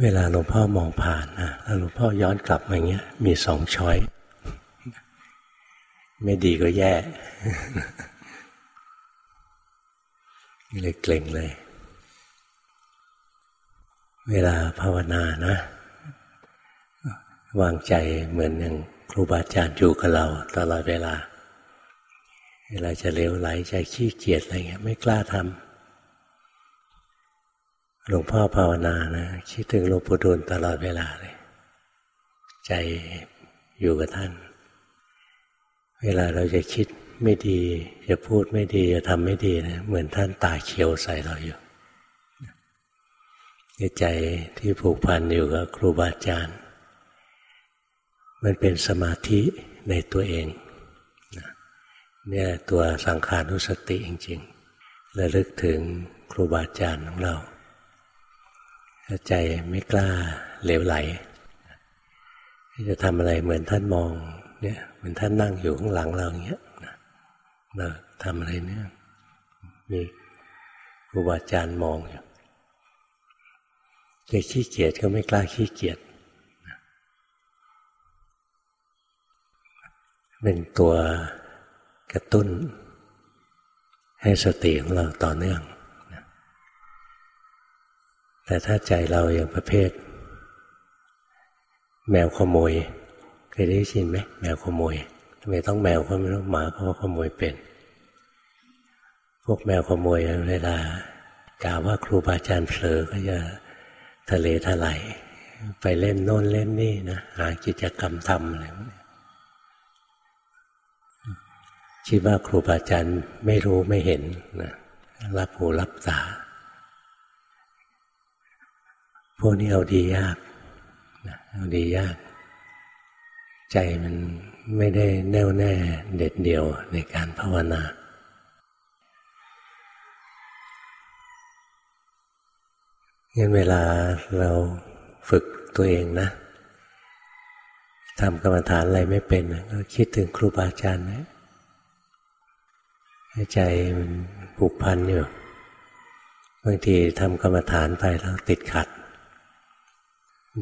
เวลาหลวงพ่อมองผ่านนะแล้วหลวงพ่อย้อนกลับมาอย่างเงี้ย มีสองช้อยไม่ดีก็แย่เลยเกรงเลย เวลาภาวนานะ วางใจเหมือนอย่างครูบาอาจารย์อยู่กับเราตลอดเวลา เวลาจะเลวไหลใจขี้เกียจอะไรเงี้ย ไม่กล้าทำ หลวงพ่อภาวนานะคิดถึงหลวงปู่ดูลตลอดเวลาเลย ใจอยู่กับท่าน เวลาเราจะคิดไม่ดี จะพูดไม่ดีจะทำไม่ดีนะเหมือนท่านตาเขียวใส่เราอยู่ใจที่ผูกพันอยู่กับครูบาอาจารย์ มันเป็นสมาธิในตัวเองเนี่ยตัวสังขารุสติจริงๆระลึกถึงครูบาอาจารย์ของเรา ใจไม่กล้าเหลวไหลจะทำอะไรเหมือนท่านมองเนี่ยเหมือนท่านนั่งอยู่ข้างหลังเราอย่างเงี้ยเราทำอะไรเนี่ยมีครูบาอาจารย์มองอยู่จะขี้เกียจก็ไม่กล้าขี้เกียจเป็นตัวกระตุ้น ให้สติของเราต่อเนื่อง แต่ถ้าใจเราอย่างประเภท แมวขโมยเคยได้ยินไหมแมวขโมยทำไมต้องแมวก็ไม่ต้องหมาเพราะขโมยเป็น พวกแมวขโมยเวลากล่าวว่าครูบาอาจารย์เผลอก็จะทะเลทลายไปเล่นโน่นเล่นนี่นะหากิจกรรมทำอะไรคิดว่าครูบาอาจารย์ไม่รู้ไม่เห็นนะรับหูรับตา พวกนี้เอาดียากเอาดียาก ใจมันไม่ได้แน่วแน่เด็ดเดี่ยวในการภาวนางั้นเวลาเราฝึกตัวเองนะทำกรรมฐานอะไรไม่เป็นก็คิดถึงครูบาอาจารย์นะใจมันผูกพันอยู่บางทีทำกรรมฐานไปแล้วติดขัด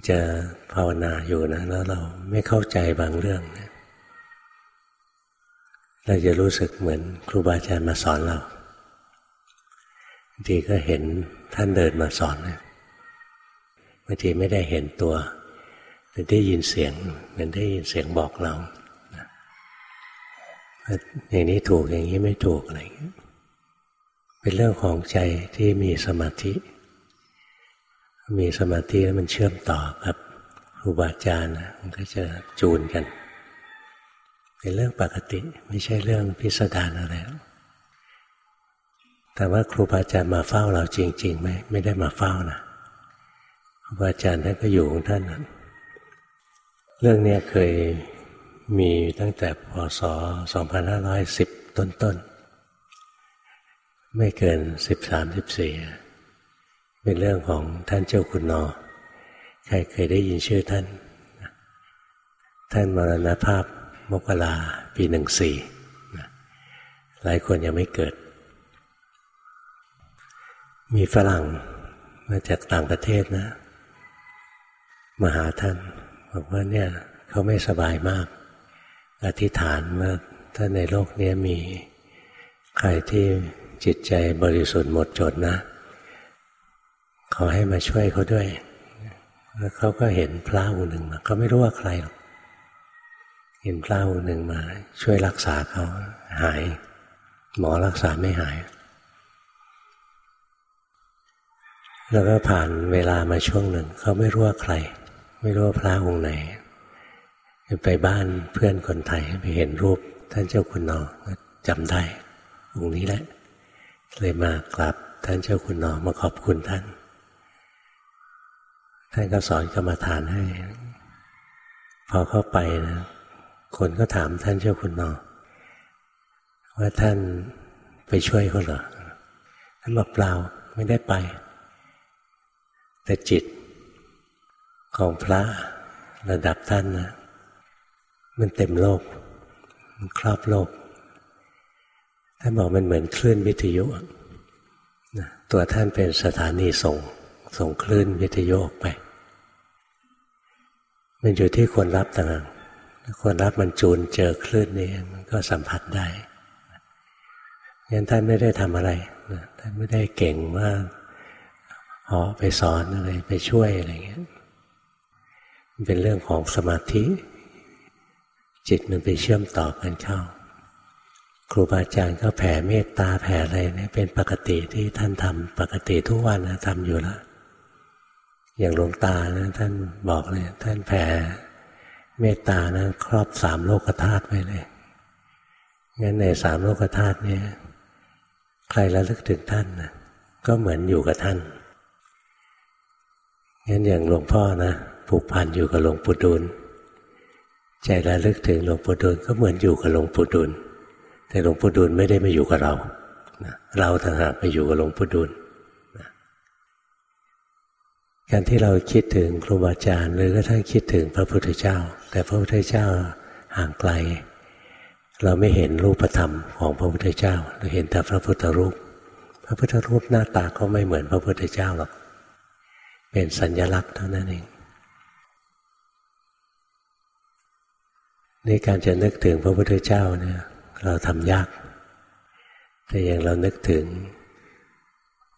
จะภาวนาอยู่นะแล้วเราไม่เข้าใจบางเรื่องนะเราจะรู้สึกเหมือนครูบาอาจารย์มาสอนเราบางทีก็เห็นท่านเดินมาสอนนะบางทีไม่ได้เห็นตัว แต่ได้ยินเสียงเหมือนได้ยินเสียงบอกเราอย่างนี้ถูกอย่างนี้ไม่ถูกอะไรเป็นเรื่องของใจที่มีสมาธิ มีสมาธิแล้วมันเชื่อมต่อกับครูบาอาจารย์มันก็จะจูนกัน เป็นเรื่องปกติไม่ใช่เรื่องพิสดารอะไรแต่ว่าครูบาอาจารย์มาเฝ้าเราจริงๆไหมไม่ได้มาเฝ้านะครูบาอาจารย์ท่านก็อยู่ของท่านนะเรื่องนี้เคยมีตั้งแต่พศ 2510 ต้นๆ ไม่เกิน 13-14 เป็นเรื่องของท่านเจ้าคุณนอ ใครเคยได้ยินชื่อท่าน ท่านมรณภาพมกราปีหนึ่งสี่หลายคนยังไม่เกิด มีฝรั่งมาจากต่างประเทศนะ มาหาท่านบอกว่าเนี่ยเขาไม่สบายมาก อธิษฐานว่าถ้าในโลกนี้มีใครที่จิตใจบริสุทธิ์หมดจดนะ ขอให้มาช่วยเขาด้วย แล้วเขาก็เห็นพระองค์หนึ่งมาเขาไม่รู้ว่าใครหรอกเห็นพระองค์หนึ่งมา ช่วยรักษาเขาหาย หมอรักษาไม่หาย แล้วก็ผ่านเวลามาช่วงหนึ่งเขาไม่รู้ว่าใคร ไม่รู้ว่าพระองค์ไหนไปบ้านเพื่อนคนไทยไปเห็นรูปท่านเจ้าคุณนอจำได้องค์นี้แหละเลยมากราบท่านเจ้าคุณนอมาขอบคุณท่าน ท่านก็สอนกรรมฐานให้ พอเข้าไปนะ คนก็ถามท่านเจ้าคุณนอว่าท่านไปช่วยเขาเหรอท่านบอกเปล่าไม่ได้ไป แต่จิตของพระระดับท่านนะ มันเต็มโลก มันครอบโลก ท่านบอกมันเหมือนคลื่นวิทยุ ตัวท่านเป็นสถานีส่ง ส่งคลื่นวิทยุออกไป มันอยู่ที่คนรับต่างคนรับมันจูนเจอคลื่นนี้มันก็สัมผัสได้งั้นท่านไม่ได้ทำอะไรท่านไม่ได้เก่งว่าเหาะไปสอนอะไรไปช่วยอะไรเงี้ยมันเป็นเรื่องของสมาธิ จิตมันไปเชื่อมต่อกันเข้า ครูบาอาจารย์ก็แผ่เมตตาแผ่อะไรเนี่ยเป็นปกติที่ท่านทำปกติทุกวันนะทำอยู่แล้ว อย่างหลวงตานะท่านบอกเลย ท่านแผ่เมตตานะครอบสามโลกธาตุไปเลยงั้นในสามโลกธาตุนี่ยใครระลึกถึงท่านนะก็เหมือนอยู่กับท่านงั้นอย่างหลวงพ่อนะผูกพันอยู่กับหลวงปู่ดูลใจระลึกถึงหลวงปู่ดูลก็เหมือนอยู่กับหลวงปู่ดูลแต่หลวงปู่ดูลไม่ได้มาอยู่กับเราเราต่างหากไปอยู่กับหลวงปู่ดูล การที่เราคิดถึงครูบาอาจารย์หรือกระทั่งคิดถึงพระพุทธเจ้า แต่พระพุทธเจ้าห่างไกล เราไม่เห็นรูปธรรมของพระพุทธเจ้า เราเห็นแต่พระพุทธรูป พระพุทธรูปหน้าตาก็ไม่เหมือนพระพุทธเจ้าหรอก เป็นสัญญลักษณ์เท่านั้นเองในการจะนึกถึงพระพุทธเจ้าเนี่ยเราทำยาก แต่อย่างเรานึกถึง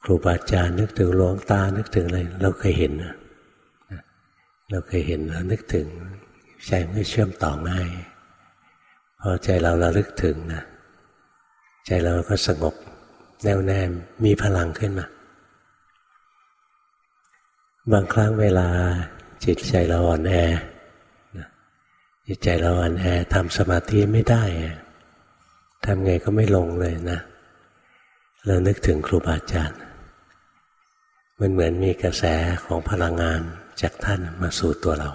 ครูบาอาจารย์นึกถึงหลวงตานึกถึงอะไรเราเคยเห็นเราเคยเห็นเรานึกถึงใจมันเชื่อมต่อง่าย พอใจเราเราลึกถึงนะใจเราก็สงบแน่วแน่มีพลังขึ้นมาบางครั้งเวลาจิตใจเราอ่อนแอจิตใจเราอ่อนแอทำสมาธิไม่ได้ทำไงก็ไม่ลงเลยนะ เรานึกถึงครูบาอาจารย์ มันเหมือนมีกระแสของพลังงานจากท่านมาสู่ตัวเรา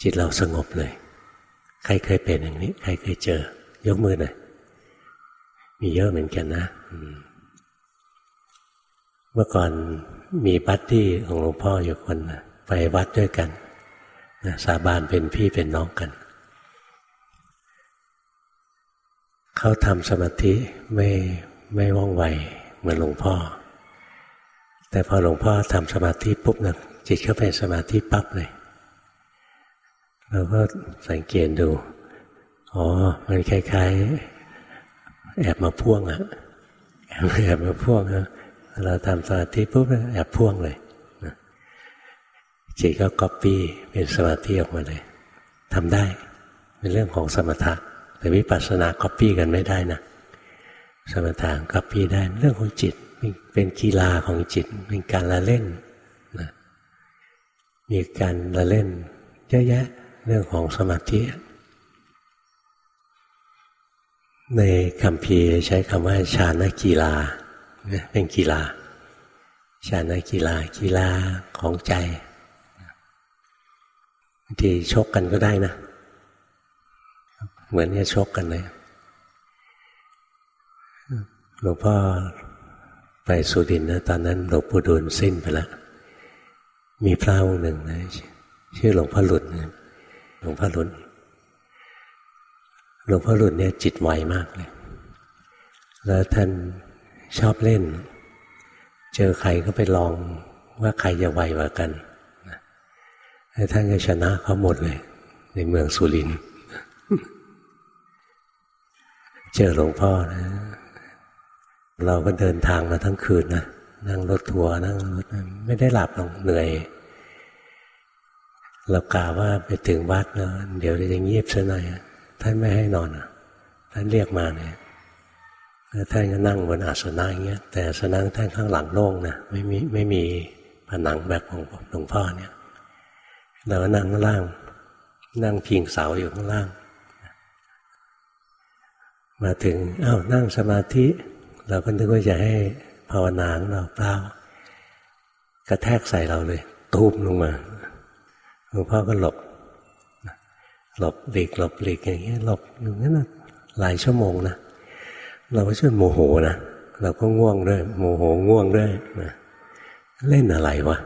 จิตเราสงบเลย ใครเคยเป็นอย่างนี้ ใครเคยเจอ ยกมือหน่อยมีเยอะเหมือนกันนะเมื่อก่อนมีบัดดี้ของหลวงพ่ออยู่คนนะไปวัดด้วยกันนะสาบานเป็นพี่เป็นน้องกัน เขาทำสมาธิไม่ไม่ว่องไวเหมือนหลวงพ่อ แต่พอหลวงพ่อทำสมาธิปุ๊บนะจิตเข้าไปสมาธิปั๊บเลย เราก็สังเกตดู อ๋อ มันคล้ายๆ แอบมาพ่วงอะแอบมาพ่วงอะเราทำสมาธิปุ๊บแอบพ่วงเลยจิตก็ก๊อปปี้เป็นสมาธิออกมาเลยทำได้เป็นเรื่องของสมถะแต่วิปัสสนาก๊อปปี้กันไม่ได้นะสมถะก๊อปปี้ได้เรื่องของจิต เป็นกีฬาของจิต เป็นการละเล่นนะมีการละเล่นเยอะแยะเรื่องของสมาธิ ในคำพีใช้คำว่าชาณกีฬา เป็นกีฬา ชาณกีฬากีฬาของใจบางทีชกกันก็ได้นะ เหมือนจะชกกันเลยหลวงพ่อ ไปสุดินนะตอนนั้นหลวงปู่ดูลสิ้นไปแล้วมีพระองค์หนึ่งนะชื่อหลวงพ่อหลุดหลวงพ่อหลุดหลวงพ่อหลุดเนี่ยจิตไวมากเลย แล้วท่านชอบเล่น เจอใครก็ไปลองว่าใครจะไวกว่ากันแล้วท่านก็ชนะเขาหมดเลย ในเมืองสุรินทร์เจอหลวงพ่อนะ เราก็เดินทางมาทั้งคืนนะนั่งรถทัวร์นั่งรถไม่ได้หลับหรอกเหนื่อยเรากล่าวว่าไปถึงวัดแล้วเดี๋ยวจะเงียบซะหน่อยท่านไม่ให้นอนท่านเรียกมาเนี่ยท่านก็นั่งบนอาสนะอย่างเงี้ย แต่อาสนะท่านข้างหลังโล่งนะไม่มีไม่มีผนังแบบของหลวงพ่อเนี่ยเราก็นั่งข้างล่าง นั่งพิงเสาอยู่ข้างล่าง มาถึงอ้าวนั่งสมาธิ เราก็นึกว่าจะให้ภาวนาของเราเปล่ากระแทกใส่เราเลยตูมลงมาหลวงพ่อก็หลบหลบหลีกหลบหลีกอย่างเงี้ยหลบอย่างนั้นหลายชั่วโมงนะเราก็ช่วยโมโหนะเราก็ง่วงด้วยโมโหง่วงด้วยนะเล่นอะไรวะ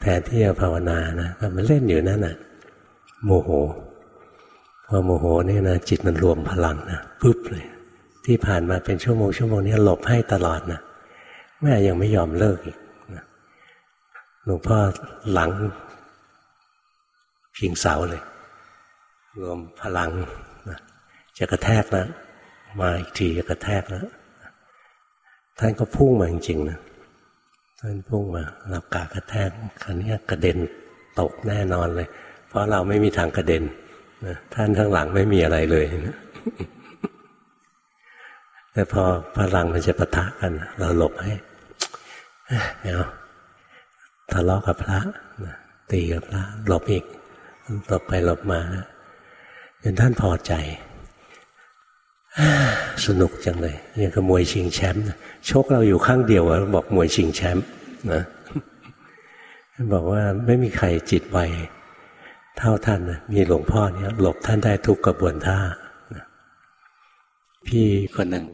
แทนที่จะภาวนานะมันเล่นอยู่นั่นน่ะ โมโหพอโมโหนี่นะจิตมันรวมพลังนะปุ๊บเลย ที่ผ่านมาเป็นชั่วโมงชั่วโมงนี้หลบให้ตลอดนะแม่ยังไม่ยอมเลิกอีกหลวงพ่อหลังพิงเสาเลย รวมพลังจะกระแทกแล้วมาอีกทีจะกระแทกแล้วท่านก็พุ่งมาจริงๆนะท่านพุ่งมาหลับกากระแทกคันนี้กระเด็นตกแน่นอนเลย เพราะเราไม่มีทางกระเด็นนะท่านข้งหลังไม่มีอะไรเลยนะ แต่พอพลังมันจะปะทะกัน เราหลบให้เนาทะเลาะกับพระตีกับพระหลบอีกหลบไปหลบมาจนท่านพอใจ สนุกจังเลยยังกับมวยชิงแชมป์โชคเราอยู่ข้างเดียวอะบอกมวยชิงแชมป์นะบอกว่าไม่มีใครจิตไวเท่าท่านมีหลวงพ่อเนี่ยหลบท่านได้ทุกกระบวนท่าพี่คนหนึ่ง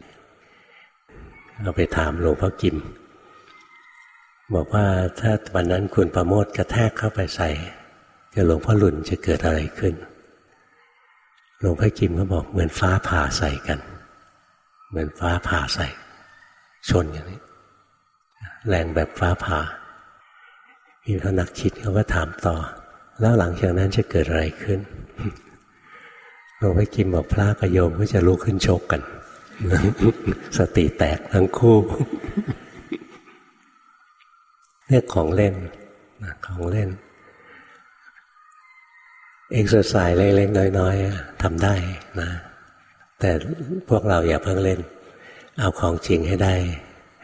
เราไปถามหลวงพ่อกิม บอกว่าถ้าวันนั้นคุณประโมทกระแทกเข้าไปใส่กับหลวงพ่อหลุนจะเกิดอะไรขึ้น หลวงพ่อกิมก็บอกเหมือนฟ้าผ่าใส่กัน เหมือนฟ้าผ่าใส่ ชนอย่างนี้ แรงแบบฟ้าผ่ามีพนักคิดเขาก็ถามต่อ แล้วหลังจากนั้นจะเกิดอะไรขึ้นหลวงพ่อกิมบอกพระกับโยมก็จะลุกขึ้นโชกกัน สติแตกทั้งคู่เรียกของเล่นของเล่น เอ็กซ์ไซส์เล็กๆน้อยๆทำได้นะ แต่พวกเราอย่าเพิ่งเล่น เอาของจริงให้ได้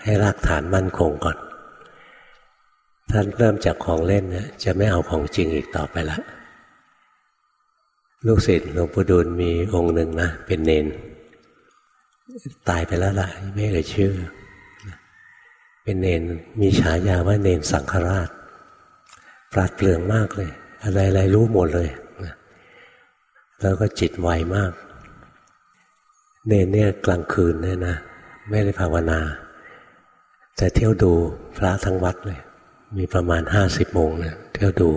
ให้รากฐานมั่นคงก่อน ท่านเริ่มจากของเล่นเนี่ยจะไม่เอาของจริงอีกต่อไปละ ลูกศิษย์หลวงปู่ดูลมีองค์หนึ่งนะ เป็นเณร ตายไปแล้วล่ะ ไม่เอ่ยชื่อ เป็นเณรมีฉายาว่าเณรสังฆราช ปราดเปลืองมากเลย อะไรๆรู้หมดเลยแล้วก็จิตไวมาก เนเนี่ยกลางคืนเนี่ยนะไม่ได้ภาวนา แต่เที่ยวดูพระทั้งวัดเลย มีประมาณห้าสิบโมงเนี่ยเที่ยวดู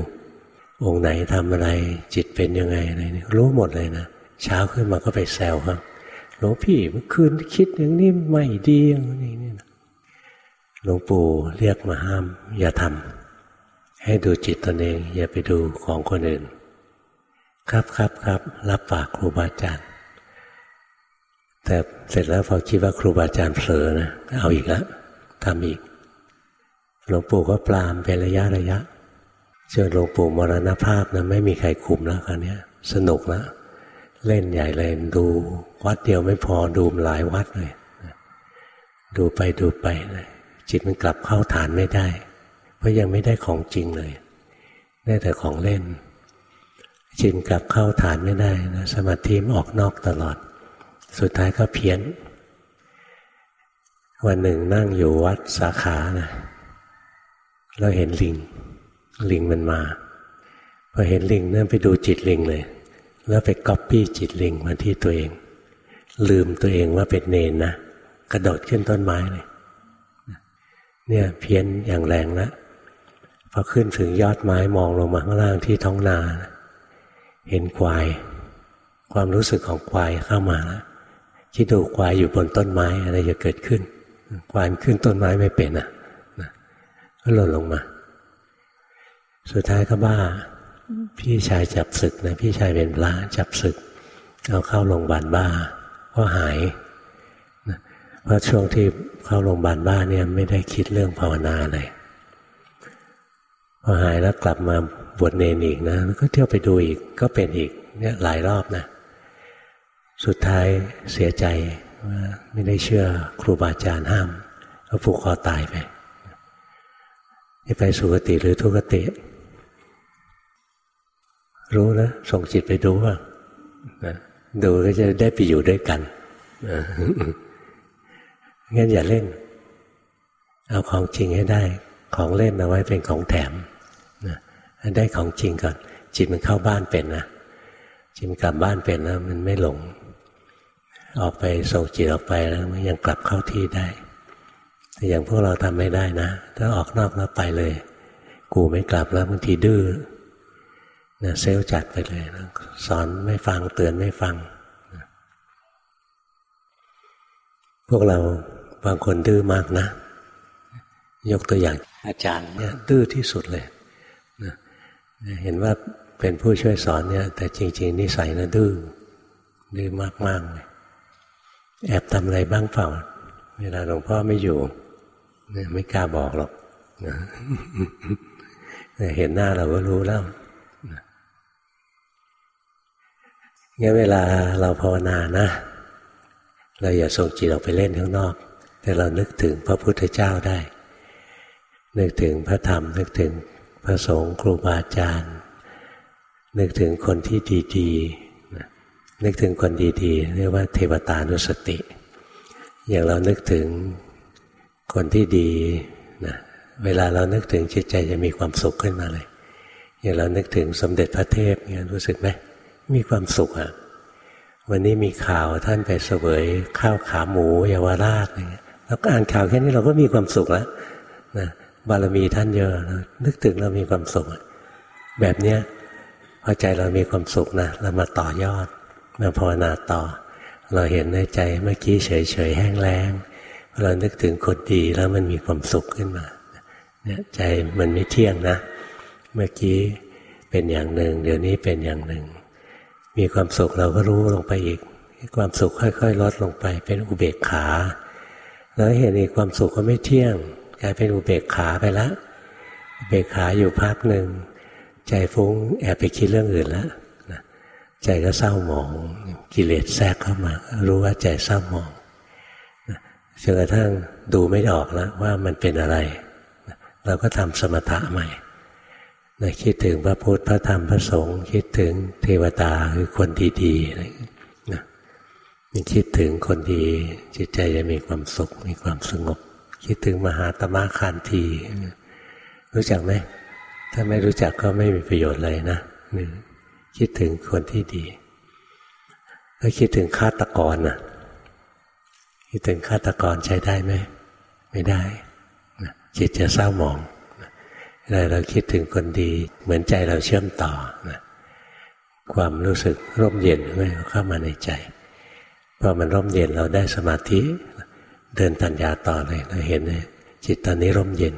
องค์ไหนทำอะไร จิตเป็นยังไงอะไรนี่รู้หมดเลยนะเช้าขึ้นมาก็ไปแซวครับ หลวงพี่เมื่อคืนคิดอย่างนี้ไม่ดีอย่างนี้นี่หลวงปู่เรียกมาห้าม อย่าทำให้ดูจิตตนเอง อย่าไปดูของคนอื่น ครับครับครับรับปากครูบาอาจารย์แต่เสร็จแล้วพอคิดว่าครูบาอาจารย์เผลอนะเอาอีกแล้วทำอีก หลวงปู่ก็ปรามเป็นระยะระยะจนหลวงปู่มรณภาพนะไม่มีใครคุมแล้วคราวนี้สนุกแล้ว เล่นใหญ่เลยดู วัดเดียวไม่พอดูหลายวัดเลยดูไปดูไปเลยจิตมันกลับเข้าฐานไม่ได้ เพราะยังไม่ได้ของจริงเลยได้แต่ของเล่น จิตกลับเข้าฐานไม่ได้นะสมาธิมออกนอกตลอด สุดท้ายก็เพี้ยน วันหนึ่งนั่งอยู่วัดสาขานะเราเห็นลิง ลิงมันมาพอเห็นลิงนั่นไปดูจิตลิงเลย แล้วไปก๊อปปี้จิตลิงมาที่ตัวเอง ลืมตัวเองว่าเป็นเนนนะกระโดดขึ้นต้นไม้เลยเนี่ยเพี้ยนอย่างแรงแล้วพอขึ้นถึงยอดไม้มองลงมาข้างล่างที่ท้องนา เห็นควาย ความรู้สึกของควายเข้ามาแล้วคิดดูควายอยู่บนต้นไม้อะไรจะเกิดขึ้น ควายขึ้นต้นไม้ไม่เป็นอะก็หล่นลงมา สุดท้ายก็บ้า พี่ชายจับศึกนะพี่ชายเป็นพระจับศึกเอาเข้าโรงพยาบาลบ้าก็หายเพราะช่วงที่เข้าโรงพยาบาลบ้าเนี่ยไม่ได้คิดเรื่องภาวนาเลยพอหายแล้วกลับมาบวชเนนอีกนะแล้วก็เที่ยวไปดูอีกก็เป็นอีกเนี่ยหลายรอบนะ สุดท้ายเสียใจว่าไม่ได้เชื่อครูบาอาจารย์ห้าม ก็ผูกคอตายไปจะไปสุคติหรือทุกติ รู้นะส่งจิตไปดูว่าดูก็จะได้ไปอยู่ด้วยกันงั้นอย่าเล่น เอาของจริงให้ได้ ของเล่นเอาไว้เป็นของแถมได้ของจริงก่อน จิตมันเข้าบ้านเป็นนะจิตมันกลับบ้านเป็นนะมันไม่หลง ออกไปส่งจิตออกไปแล้วมันยังกลับเข้าที่ได้ แต่อย่างพวกเราทำไม่ได้นะ ถ้าออกนอกแล้วไปเลย กูไม่กลับแล้วบางทีดื้อ นะเซลจัดไปเลยนะสอนไม่ฟังเตือนไม่ฟังพวกเราบางคนดื้อมากนะ ยกตัวอย่างอาจารย์เนี่ยดื้อที่สุดเลยเห็นว่าเป็นผู้ช่วยสอนเนี่ย แต่จริง ๆ นิสัยนะดื้อดื้อมากๆเลยแอบทำอะไรบ้างเปล่า เวลาหลวงพ่อไม่อยู่เนี่ยไม่กล้าบอกหรอกนะเห็นหน้าเราก็รู้แล้ว งั้นเวลาเราภาวนานะ เราอย่าส่งจิตออกไปเล่นข้างนอก แต่เรานึกถึงพระพุทธเจ้าได้ นึกถึงพระธรรม นึกถึงพระสงฆ์ครูบาอาจารย์ นึกถึงคนที่ดีๆ นึกถึงคนดีๆ เรียกว่าเทวตานุสติ อย่างเรานึกถึงคนที่ดีนะเวลาเรานึกถึงจิตใจจะมีความสุขขึ้นมาเลย อย่างเรานึกถึงสมเด็จพระเทพเนี่ยรู้สึกไหม มีความสุขอะวันนี้มีข่าวท่านไปเสวยข้าวขาหมูเยาวราชอะไรเงี้ยเราก็อ่านข่าวแค่นี้เราก็มีความสุขแล้วนะบารมีท่านเยอะนึกถึงเรามีความสุขแบบเนี้ยพอใจเรามีความสุขนะเรามาต่อยอดมาภาวนาต่อ เราเห็นในใจเมื่อกี้เฉยเฉยแห้งแล้งเรานึกถึงคนดีแล้วมันมีความสุขขึ้นมาเนี่ยใจมันไม่เที่ยงนะ เมื่อกี้เป็นอย่างหนึ่ง เดี๋ยวนี้เป็นอย่างหนึ่ง มีความสุขเราก็รู้ลงไปอีก ความสุขค่อย ๆ ลดลงไป เป็นอุเบกขา แล้วเห็นอีกความสุขก็ไม่เที่ยงกลายเป็นอุเบกขาไปแล้วอุเบกขาอยู่พักหนึ่งใจฟุ้งแอบไปคิดเรื่องอื่นแล้วใจก็เศร้าหมองกิเลสแทรกเข้ามา รู้ว่าใจเศร้าหมองจนกระทั่งดูไม่ออกแล้วว่ามันเป็นอะไร เราก็ทำสมถะใหม่ นะคิดถึงพระพุทธพระธรรมพระสงฆ์คิดถึงเทวดาคือคนดีๆอะไรนะคิดถึงคนดี จิตใจจะมีความสุข มีความสงบ คิดถึงมหาตมะคานทีรู้จักไหมถ้าไม่รู้จักก็ไม่มีประโยชน์เลยนะคิดถึงคนที่ดีแล้วคิดถึงฆาตกรนะคิดถึงฆาตกรใช้ได้ไหมไม่ได้จิตจะเศร้าหมอง เวลาเราคิดถึงคนดี เหมือนใจเราเชื่อมต่อนะความรู้สึกร่มเย็นเข้ามาในใจพอมันร่มเย็นเราได้สมาธิ เดินปัญญาต่อเลยเราเห็นเลยจิตตอนนี้ร่มเย็น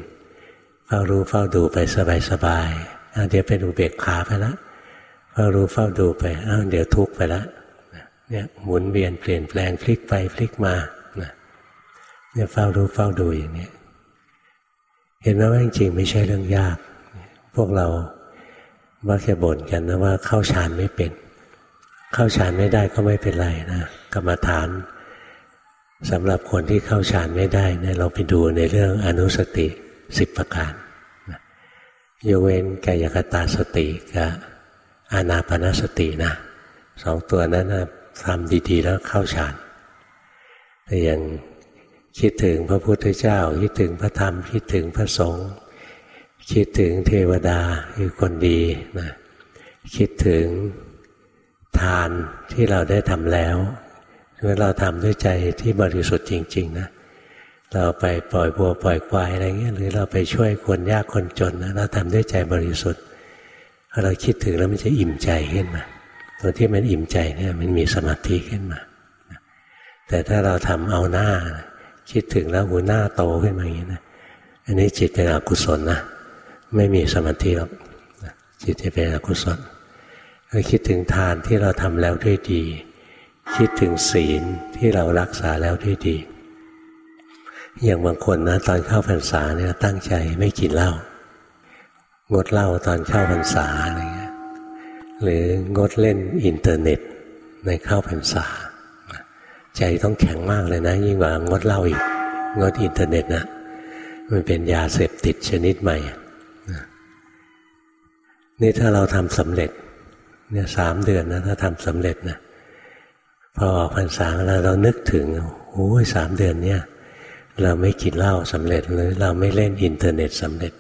เฝ้ารู้เฝ้าดูไปสบายๆเดี๋ยวเป็นอุเบกขาไปแล้วเฝ้ารู้เฝ้าดูไปอ้าวเดี๋ยวทุกข์ไปแล้วเนี่ยหมุนเวียนเปลี่ยนแปลงพลิกไปพลิกมาเนี่ยเฝ้ารู้เฝ้าดูอย่างนี้ ห็นไหมว่าจริงๆไม่ใช่เรื่องยาก พวกเรามักจะบ่นกันนะว่าเข้าฌานไม่เป็น เข้าฌานไม่ได้ก็ไม่เป็นไรนะกรรมฐานสำหรับคนที่เข้าฌานไม่ได้เนี่ยเราไปดูในเรื่องอนุสติสิบประการโยเวนกายกตาสติกับอานาปนสตินะสองตัวนั้นนะทำดีๆ แล้วเข้าฌานแต่อย่าง คิดถึงพระพุทธเจ้า คิดถึงพระธรรม คิดถึงพระสงฆ์คิดถึงเทวดาคือคนดีนะคิดถึงทานที่เราได้ทำแล้วเมื่อเราทำด้วยใจที่บริสุทธิ์จริง ๆ นะเราไปปล่อยบัวปล่อยควายอะไรเงี้ยหรือเราไปช่วยคนยากคนจนนะเราทำด้วยใจบริสุทธิ์พอเราคิดถึงแล้วมันจะอิ่มใจขึ้นมาตัวที่มันอิ่มใจเนี่ยมันมีสมาธิขึ้นมา แต่ถ้าเราทำเอาหน้า คิดถึงแล้วหัวหน้าโตขึ้นมาอย่างนี้นะอันนี้จิตเป็นอกุศลนะไม่มีสมาธิหรอกจิตจะเป็นอกุศลก็คิดถึงทานที่เราทำแล้วด้วยดี คิดถึงศีลที่เรารักษาแล้วด้วยดี อย่างบางคนนะตอนเข้าพรรษาเนี่ยตั้งใจไม่กินเหล้างดเหล้าตอนเข้าพรรษาอะไรเงี้ยหรืองดเล่นอินเทอร์เน็ตในเข้าพรรษา ใจต้องแข็งมากเลยนะ ยิ่งกว่างดเหล้าอีก งดอินเทอร์เน็ตนะ มันเป็นยาเสพติดชนิดใหม่ นี่ถ้าเราทำสำเร็จ เนี่ยสามเดือนนะถ้าทำสำเร็จนะพอออกพรรษาแล้วเรานึกถึงโอ้ยสามเดือนเนี่ยเราไม่กินเหล้าสำเร็จหรือเราไม่เล่นอินเทอร์เน็ตสำเร็จ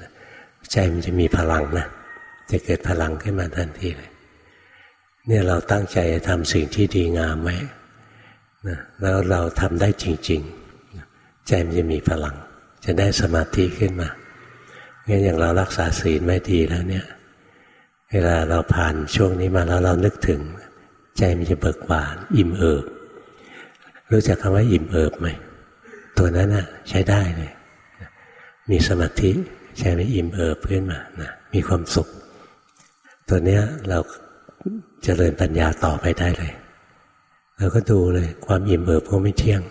ใจมันจะมีพลังนะจะเกิดพลังขึ้นมาทันทีเลย เนี่ยเราตั้งใจทำสิ่งที่ดีงามไหม นะแล้วเราทำได้จริงๆ ใจมันจะมีพลัง จะได้สมาธิขึ้นมางั้นอย่างเรารักษาศีลไม่ดีแล้วเนี่ย เวลาเราผ่านช่วงนี้มาแล้วเรานึกถึง ใจมันจะเบิกบาน อิ่มเอิบ รู้จักคำว่าอิ่มเอิบไหม ตัวนั้นน่ะ ใช้ได้เลย มีสมาธิใจมันอิ่มเอิบขึ้นมานะมีความสุข ตัวเนี้ยเราจเจริญปัญญาต่อไปได้เลย เราก็ดูเลยความอิ่มเอิบก็ไม่เที่ยง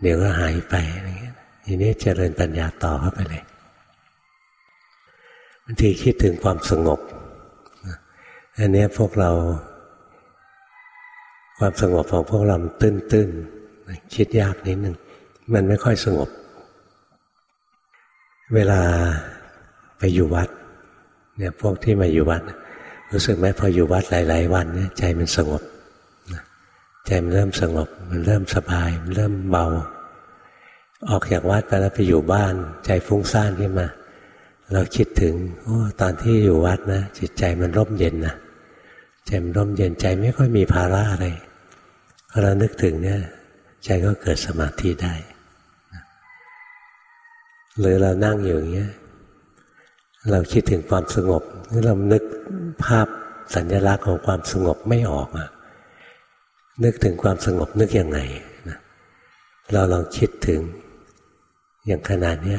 เดี๋ยวก็หายไปอะไรเงี้ยทีนี้เจริญปัญญาต่อเข้าไปเลยบางทีคิดถึงความสงบอันนี้พวกเรา ความสงบของพวกเราตื้นๆคิดยากนิดหนึ่งมันไม่ค่อยสงบ เวลาไปอยู่วัด เนี่ยพวกที่มาอยู่วัด รู้สึกไหมพออยู่วัดหลาย ๆ วันเนี่ยใจมันสงบ ใจมันเริ่มสงบ มันเริ่มสบาย มันเริ่มเบา ออกจากวัดไปแล้วไปอยู่บ้าน ใจฟุ้งซ่านขึ้นมา เราคิดถึงโอ้ตอนที่อยู่วัดนะจิตใจมันร่มเย็นนะใจมันร่มเย็นใจไม่ค่อยมีภาระอะไรพอเรานึกถึงเนี่ย ใจก็เกิดสมาธิได้หรือเรานั่งอยู่อย่างเงี้ยเราคิดถึงความสงบเรานึกภาพสัญลักษณ์ของความสงบไม่ออกอะ นึกถึงความสงบนึกยังไงนะเราลองคิดถึงอย่างขนาดนี้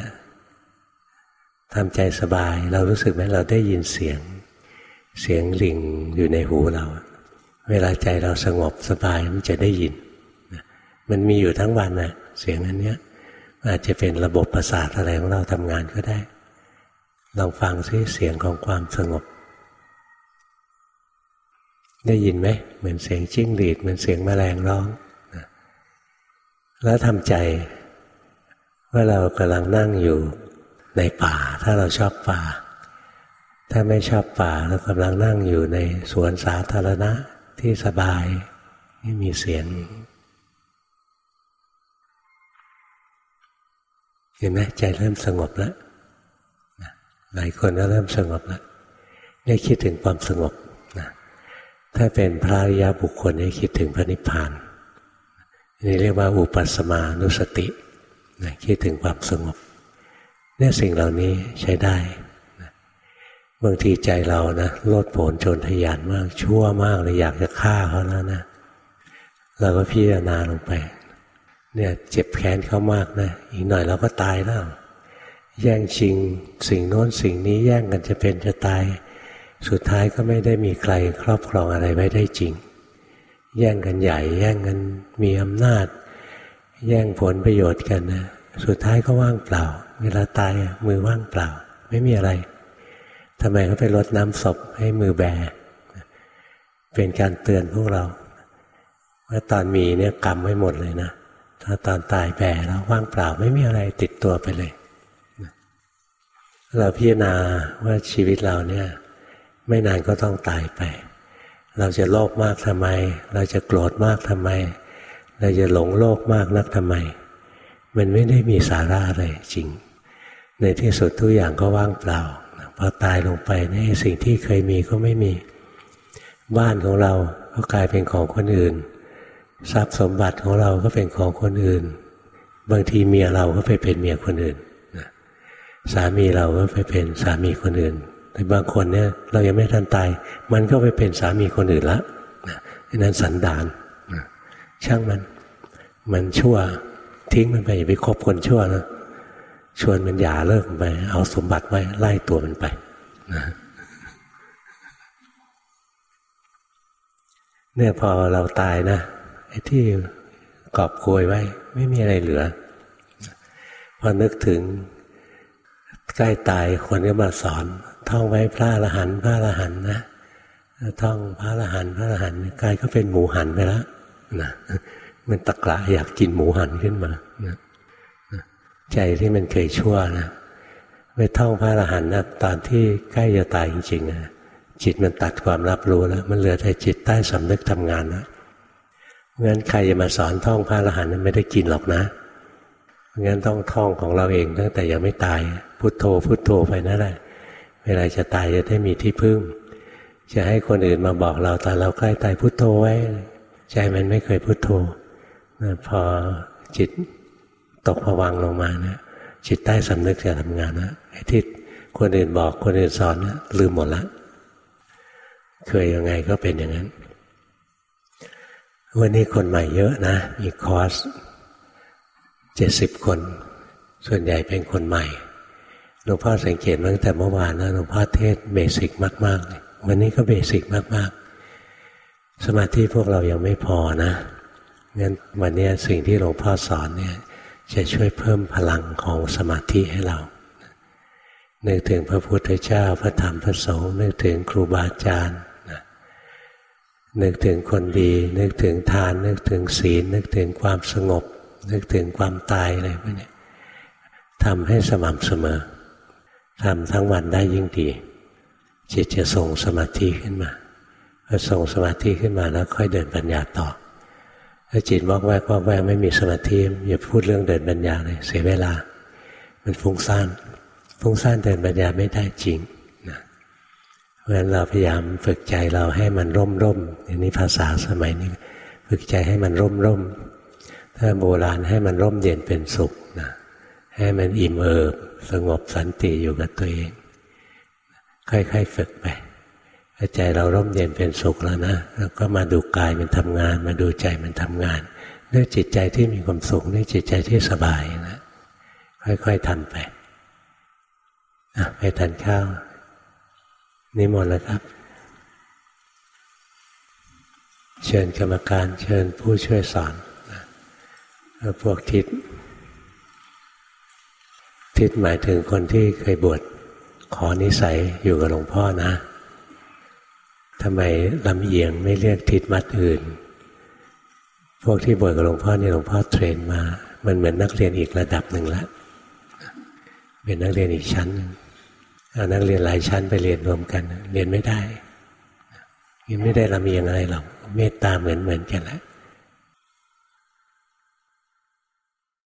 ทำใจสบาย เรารู้สึกไหมเราได้ยินเสียง เสียงลิงอยู่ในหูเรา เวลาใจเราสงบสบายมันจะได้ยิน มันมีอยู่ทั้งวันนะเสียงอันนี้อาจจะเป็นระบบประสาทอะไรของเราทำงานก็ได้ ลองฟังซิเสียงของความสงบ ได้ยินไหมเหมือนเสียงจิ้งหรีดเหมือนเสียงแมลงร้องแล้วทำใจ ว่าเรากำลังนั่งอยู่ในป่า ถ้าเราชอบป่า ถ้าไม่ชอบป่าเรากำลังนั่งอยู่ในสวนสาธารณะที่สบายไม่มีเสียงเห็นไหมใจเริ่มสงบแล้วหลายคนก็เริ่มสงบแล้วได้คิดถึงความสงบ ถ้าเป็นพระอริยบุคคลให้คิดถึงพระนิพพานนี่เรียกว่าอุปสมานุสติคิดถึงความสงบเนี่ยสิ่งเหล่านี้ใช้ได้บางทีใจเรานะโลดโผนจรทยานมาก ชั่วมากเลยอยากจะฆ่าเขาแล้วนะเราก็พิจารณาลงไป เนี่ยเจ็บแค้นเขามากนะอีกหน่อยเราก็ตายแล้ว แย่งชิงสิ่งโน้นสิ่งนี้แย่งกันจะเป็นจะตาย สุดท้ายก็ไม่ได้มีใครครอบครองอะไรไว้ได้จริง แย่งกันใหญ่ แย่งกันมีอำนาจ แย่งผลประโยชน์กันนะสุดท้ายก็ว่างเปล่า เวลาตายมือว่างเปล่า ไม่มีอะไรทำไมเขาไปลดน้ำศพให้มือแบ เป็นการเตือนพวกเราว่าตอนมีเนี่ยกรรมไว้หมดเลยนะถ้าตอนตายแบแล้วว่างเปล่าไม่มีอะไรติดตัวไปเลย เราพิจารณาว่าชีวิตเราเนี่ย ไม่นานก็ต้องตายไป เราจะโลภมากทำไม เราจะโกรธมากทำไม เราจะหลงโลกมากนักทำไม มันไม่ได้มีสาระอะไรจริง ในที่สุดทุกอย่างก็ว่างเปล่าพอตายลงไปในสิ่งที่เคยมีก็ไม่มี บ้านของเราก็กลายเป็นของคนอื่น ทรัพย์สมบัติของเราก็เป็นของคนอื่น บางทีเมียเราก็ไปเป็นเมียคนอื่นสามีเราก็ไปเป็นสามีคนอื่น แต่บางคนเนี่ยเรายังไม่ทันตาย มันก็ไปเป็นสามีคนอื่นละนั่นสันดานช่างมัน มันชั่ว ทิ้งมันไปอย่าไปคบคนชั่วนะชวนมันหย่าเลิกไป เอาสมบัติไว้ไล่ตัวมันไปนะเนี่ยพอเราตายนะไอ้ที่กอบโกยไว้ ไม่มีอะไรเหลือ พอนึกถึงใกล้ตายคนก็มาสอน ท่องไว้พระอรหันต์พระอรหันต์นะท่องพระอรหันต์พระอรหันต์กายก็เป็นหมูหันไปแล้วนะมันตะกละอยากกินหมูหันขึ้นมานะใจที่มันเคยชั่วนะไปท่องพระอรหันต์นะตอนที่ใกล้จะตายจริงๆนะจิตมันตัดความรับรู้แล้ว มันเหลือแต่จิตใต้สำนึกทำงานแล้วงั้นใครจะมาสอนท่องพระอรหันต์ไม่ได้กินหรอกนะงั้นต้องท่องของเราเองตั้งแต่ยังไม่ตาย พุโทโธพุโทโธไปนั่นแหละ เวลาจะตายจะได้มีที่พึ่ง จะให้คนอื่นมาบอกเราตอนเราใกล้ตายพุโทโธไว้ ใจมันไม่เคยพุโทโธพอจิตตกผวังลงมาเนี่ยจิตใต้สำนึกจะทำงานนะไอ้ที่คนอื่นบอกคนอื่นสอนนะลืมหมดละ เคยยังไงก็เป็นอย่างนั้น วันนี้คนใหม่เยอะนะ มีคอร์สเจ็ดสิบคน ส่วนใหญ่เป็นคนใหม่ หลวงพ่อสังเกตตั้งแต่เมื่อวานนะหลวงพ่อเทศเบสิกมากๆเลยวันนี้ก็เบสิกมากๆ สมาธิพวกเรายังไม่พอนะงั้นวันนี้สิ่งที่หลวงพ่อสอนเนี่ยจะช่วยเพิ่มพลังของสมาธิให้เรานึกถึงพระพุทธเจ้าพระธรรมพระสงฆ์นึกถึงครูบาอาจารย์นึกถึงคนดี นึกถึงทาน นึกถึงศีล นึกถึงความสงบ นึกถึงความตายอะไรพวกนี้ทำให้สม่ำเสมอ ทำทั้งวันได้ยิ่งดี จิตจะส่งสมาธิขึ้นมาพอส่งสมาธิขึ้นมาแล้วค่อยเดินปัญญาต่อ ถ้าจิตวอกแวกวอกแวกไม่มีสมาธิอย่าพูดเรื่องเดินปัญญาเลยเสียเวลา มันฟุ้งซ่านฟุ้งซ่านเดินปัญญาไม่ได้จริงนะเพราะฉะนั้นเราพยายามฝึกใจเราให้มันร่มร่มอันนี้ภาษาสมัยนี้ ฝึกใจให้มันร่มร่มถ้าโบราณให้มันร่มเย็นเป็นสุขนะ ให้มันอิ่มเอิบสงบสันติอยู่กับตัวเอง ค่อยๆฝึกไปใจเราร่มเย็นเป็นสุขแล้วนะแล้วก็มาดูกายมันทำงาน มาดูใจมันทำงานด้วยจิตใจที่มีความสุขด้วยจิตใจที่สบายนะค่อยๆทำไปไปทานข้าวนิมนต์แล้วครับ เชิญกรรมการเชิญผู้ช่วยสอนพวกทิศ ทิศหมายถึงคนที่เคยบวชขอนิสัยอยู่กับหลวงพ่อนะทำไมลำเอียงไม่เรียกทิศมัดอื่น พวกที่บวชกับหลวงพ่อนี่หลวงพ่อเทรนมา มันเหมือนนักเรียนอีกระดับหนึ่งแล้วเป็นนักเรียนอีกชั้นหนึ่งเอานักเรียนหลายชั้นไปเรียนรวมกัน เรียนไม่ได้เรียนไม่ได้ลำเอียงอะไรหรอกเมตตาเหมือนเหมือนกันแหละ